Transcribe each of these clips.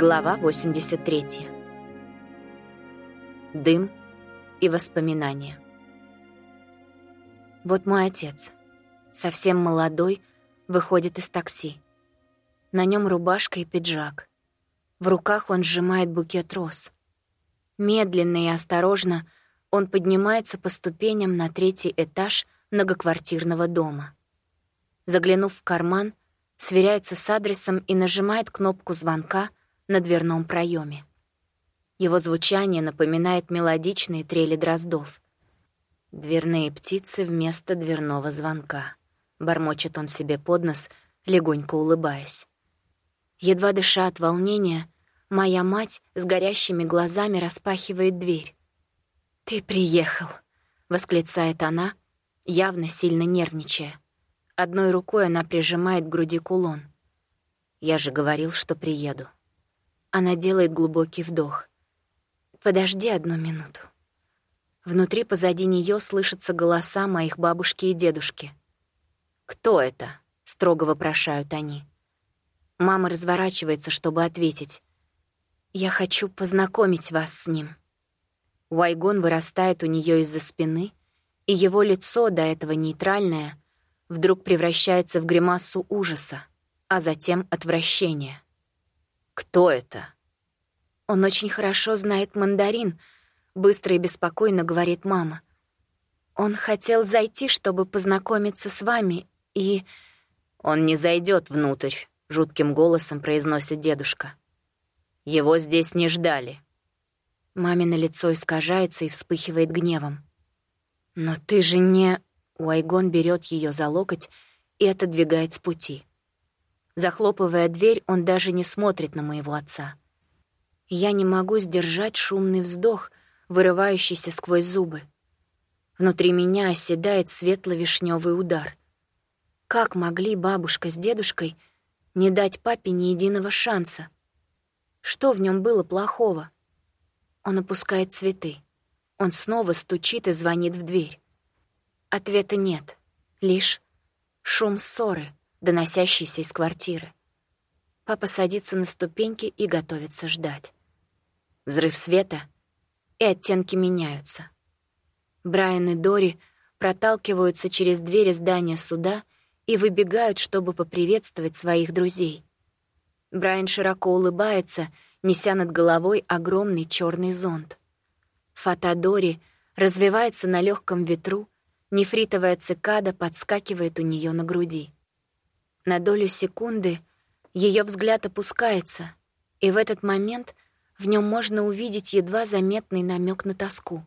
Глава 83. Дым и воспоминания. Вот мой отец, совсем молодой, выходит из такси. На нем рубашка и пиджак. В руках он сжимает букет роз. Медленно и осторожно он поднимается по ступеням на третий этаж многоквартирного дома. Заглянув в карман, сверяется с адресом и нажимает кнопку звонка на дверном проеме. Его звучание напоминает мелодичные трели дроздов. «Дверные птицы вместо дверного звонка», — бормочет он себе под нос, легонько улыбаясь. Едва дыша от волнения, моя мать с горящими глазами распахивает дверь. «Ты приехал», — восклицает она, явно сильно нервничая. Одной рукой она прижимает к груди кулон. «Я же говорил, что приеду». Она делает глубокий вдох. «Подожди одну минуту». Внутри позади нее слышатся голоса моих бабушки и дедушки. «Кто это?» — строго вопрошают они. Мама разворачивается, чтобы ответить. «Я хочу познакомить вас с ним». Уайгон вырастает у нее из-за спины, и его лицо, до этого нейтральное, вдруг превращается в гримасу ужаса, а затем отвращения. «Кто это?» «Он очень хорошо знает мандарин», — быстро и беспокойно говорит мама. «Он хотел зайти, чтобы познакомиться с вами, и...» «Он не зайдет внутрь», — жутким голосом произносит дедушка. «Его здесь не ждали». Мамино лицо искажается и вспыхивает гневом. «Но ты же не...» Уайгон берет ее за локоть и отодвигает с пути. Захлопывая дверь, он даже не смотрит на моего отца. Я не могу сдержать шумный вздох, вырывающийся сквозь зубы. Внутри меня оседает светло-вишневый удар. Как могли бабушка с дедушкой не дать папе ни единого шанса? Что в нем было плохого? Он опускает цветы. Он снова стучит и звонит в дверь. Ответа нет. Лишь шум ссоры, доносящийся из квартиры. Папа садится на ступеньки и готовится ждать. Взрыв света, и оттенки меняются. Брайан и Дори проталкиваются через двери здания суда и выбегают, чтобы поприветствовать своих друзей. Брайан широко улыбается, неся над головой огромный черный зонт. Фата Дори развивается на легком ветру, Нефритовая цикада подскакивает у нее на груди. На долю секунды ее взгляд опускается, и в этот момент в нем можно увидеть едва заметный намек на тоску,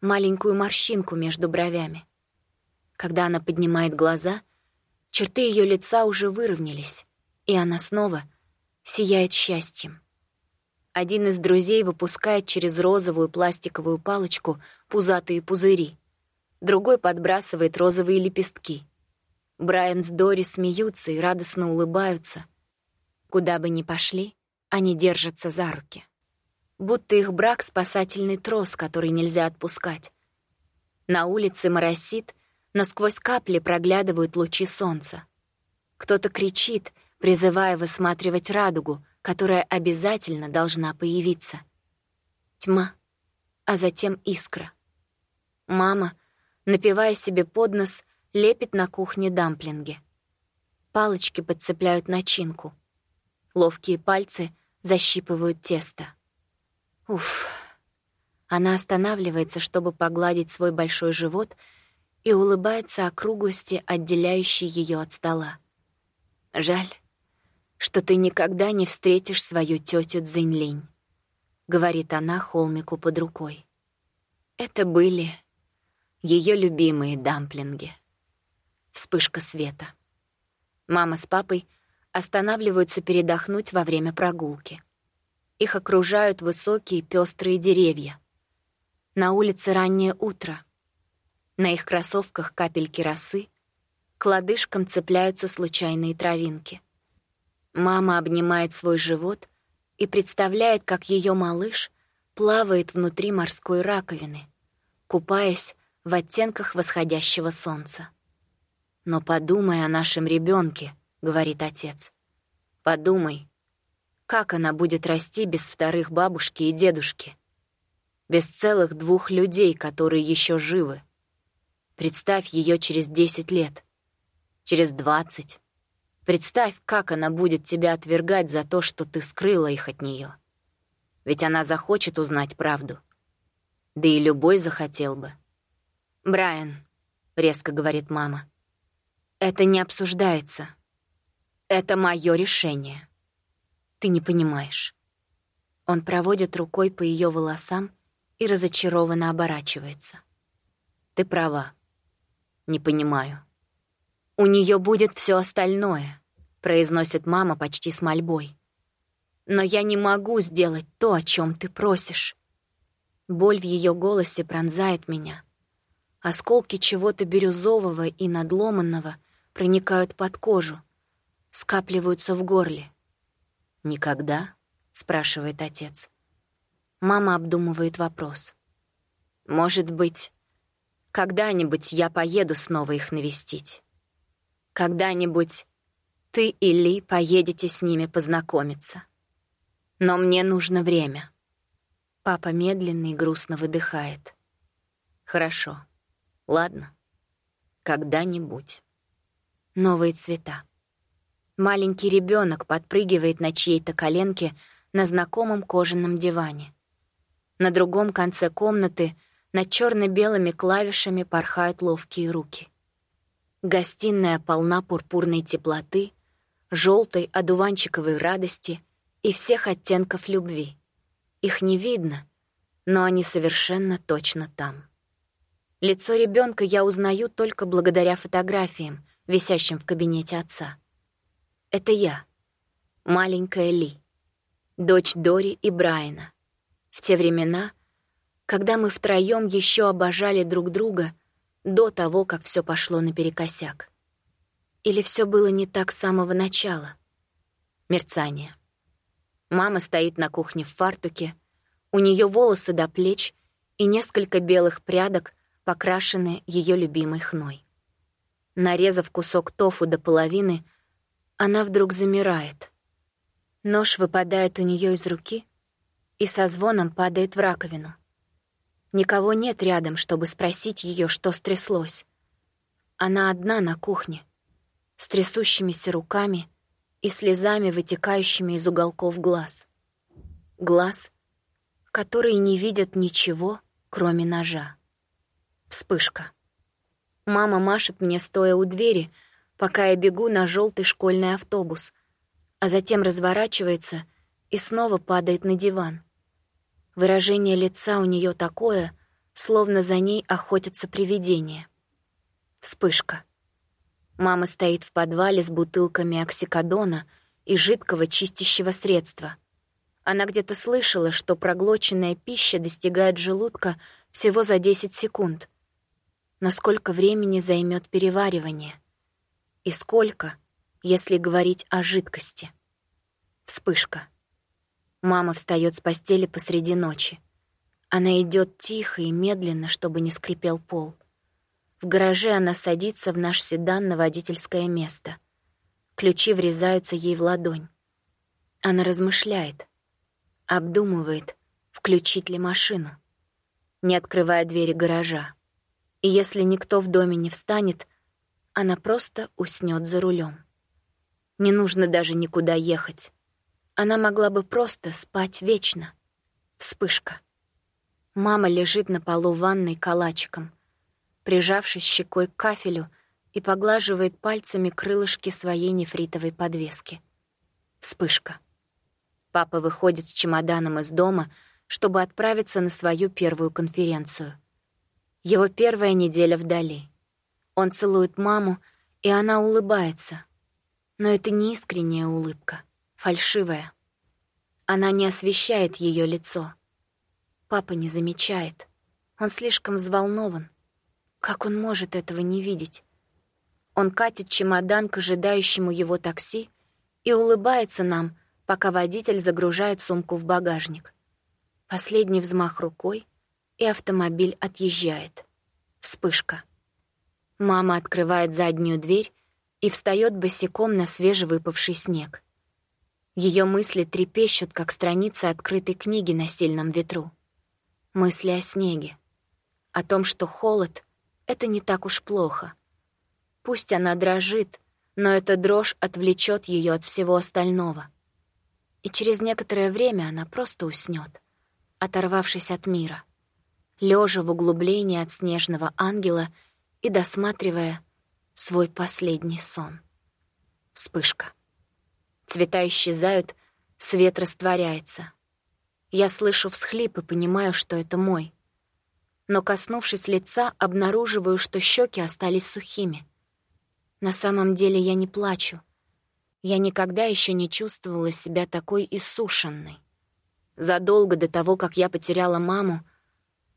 маленькую морщинку между бровями. Когда она поднимает глаза, черты ее лица уже выровнялись, и она снова сияет счастьем. Один из друзей выпускает через розовую пластиковую палочку пузатые пузыри — другой подбрасывает розовые лепестки. Брайан с Дори смеются и радостно улыбаются. Куда бы ни пошли, они держатся за руки. Будто их брак — спасательный трос, который нельзя отпускать. На улице моросит, но сквозь капли проглядывают лучи солнца. Кто-то кричит, призывая высматривать радугу, которая обязательно должна появиться. Тьма, а затем искра. Мама напивая себе под нос, лепит на кухне дамплинги. Палочки подцепляют начинку. Ловкие пальцы защипывают тесто. Уф. Она останавливается, чтобы погладить свой большой живот и улыбается округлости, отделяющей ее от стола. «Жаль, что ты никогда не встретишь свою тетю Цзиньлинь», — говорит она холмику под рукой. Это были ее любимые дамплинги. Вспышка света. Мама с папой останавливаются передохнуть во время прогулки. Их окружают высокие пестрые деревья. На улице раннее утро. На их кроссовках капельки росы, к лодыжкам цепляются случайные травинки. Мама обнимает свой живот и представляет, как ее малыш плавает внутри морской раковины, купаясь в оттенках восходящего солнца. «Но подумай о нашем ребенке, говорит отец. «Подумай, Как она будет расти без вторых бабушки и дедушки? Без целых двух людей, которые еще живы. Представь ее через десять лет. Через двадцать. Представь, как она будет тебя отвергать за то, что ты скрыла их от нее. Ведь она захочет узнать правду. Да и любой захотел бы. «Брайан», — резко говорит мама, — «это не обсуждается. Это мое решение. Ты не понимаешь». Он проводит рукой по ее волосам и разочарованно оборачивается. «Ты права. Не понимаю». «У нее будет все остальное», — произносит мама почти с мольбой. «Но я не могу сделать то, о чем ты просишь». Боль в ее голосе пронзает меня — Осколки чего-то бирюзового и надломанного проникают под кожу, скапливаются в горле. «Никогда?» — спрашивает отец. Мама обдумывает вопрос. «Может быть, когда-нибудь я поеду снова их навестить. Когда-нибудь ты и Ли поедете с ними познакомиться. Но мне нужно время». Папа медленно и грустно выдыхает. «Хорошо». Ладно, когда-нибудь. Новые цвета. Маленький ребенок подпрыгивает на чьей-то коленке на знакомом кожаном диване. На другом конце комнаты над черно белыми клавишами порхают ловкие руки. Гостиная полна пурпурной теплоты, желтой одуванчиковой радости и всех оттенков любви. Их не видно, но они совершенно точно там. Лицо ребенка я узнаю только благодаря фотографиям, висящим в кабинете отца. Это я, маленькая Ли, дочь Дори и Брайана. В те времена, когда мы втроем еще обожали друг друга до того, как все пошло наперекосяк. Или все было не так с самого начала? Мерцание. Мама стоит на кухне в фартуке, у нее волосы до плеч и несколько белых прядок покрашены ее любимой хной. Нарезав кусок тофу до половины, она вдруг замирает. Нож выпадает у нее из руки и со звоном падает в раковину. Никого нет рядом, чтобы спросить ее, что стряслось. Она одна на кухне, с трясущимися руками и слезами, вытекающими из уголков глаз. Глаз, которые не видят ничего, кроме ножа. Вспышка. Мама машет мне, стоя у двери, пока я бегу на желтый школьный автобус, а затем разворачивается и снова падает на диван. Выражение лица у нее такое, словно за ней охотятся привидения. Вспышка. Мама стоит в подвале с бутылками оксикодона и жидкого чистящего средства. Она где-то слышала, что проглоченная пища достигает желудка всего за 10 секунд — но сколько времени займет переваривание? И сколько, если говорить о жидкости? Вспышка. Мама встает с постели посреди ночи. Она идет тихо и медленно, чтобы не скрипел пол. В гараже она садится в наш седан на водительское место. Ключи врезаются ей в ладонь. Она размышляет, обдумывает, включить ли машину, не открывая двери гаража. И если никто в доме не встанет, она просто уснет за рулем. Не нужно даже никуда ехать. Она могла бы просто спать вечно. Вспышка. Мама лежит на полу ванной калачиком, прижавшись щекой к кафелю и поглаживает пальцами крылышки своей нефритовой подвески. Вспышка. Папа выходит с чемоданом из дома, чтобы отправиться на свою первую конференцию — его первая неделя вдали. Он целует маму, и она улыбается. Но это не искренняя улыбка, фальшивая. Она не освещает ее лицо. Папа не замечает. Он слишком взволнован. Как он может этого не видеть? Он катит чемодан к ожидающему его такси и улыбается нам, пока водитель загружает сумку в багажник. Последний взмах рукой, и автомобиль отъезжает. Вспышка. Мама открывает заднюю дверь и встает босиком на свежевыпавший снег. Ее мысли трепещут, как страницы открытой книги на сильном ветру. Мысли о снеге. О том, что холод — это не так уж плохо. Пусть она дрожит, но эта дрожь отвлечет ее от всего остального. И через некоторое время она просто уснет, оторвавшись от мира, лежа в углублении от снежного ангела и досматривая свой последний сон. Вспышка. Цвета исчезают, свет растворяется. Я слышу всхлип и понимаю, что это мой. Но, коснувшись лица, обнаруживаю, что щеки остались сухими. На самом деле я не плачу. Я никогда еще не чувствовала себя такой иссушенной. Задолго до того, как я потеряла маму,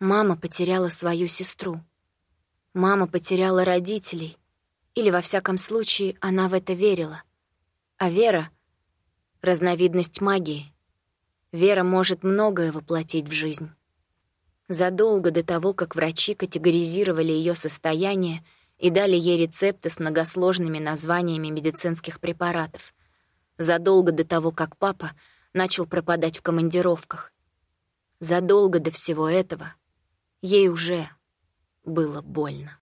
мама потеряла свою сестру. Мама потеряла родителей, или, во всяком случае, она в это верила. А вера — разновидность магии. Вера может многое воплотить в жизнь. Задолго до того, как врачи категоризировали ее состояние и дали ей рецепты с многосложными названиями медицинских препаратов. Задолго до того, как папа начал пропадать в командировках. Задолго до всего этого ей уже было больно.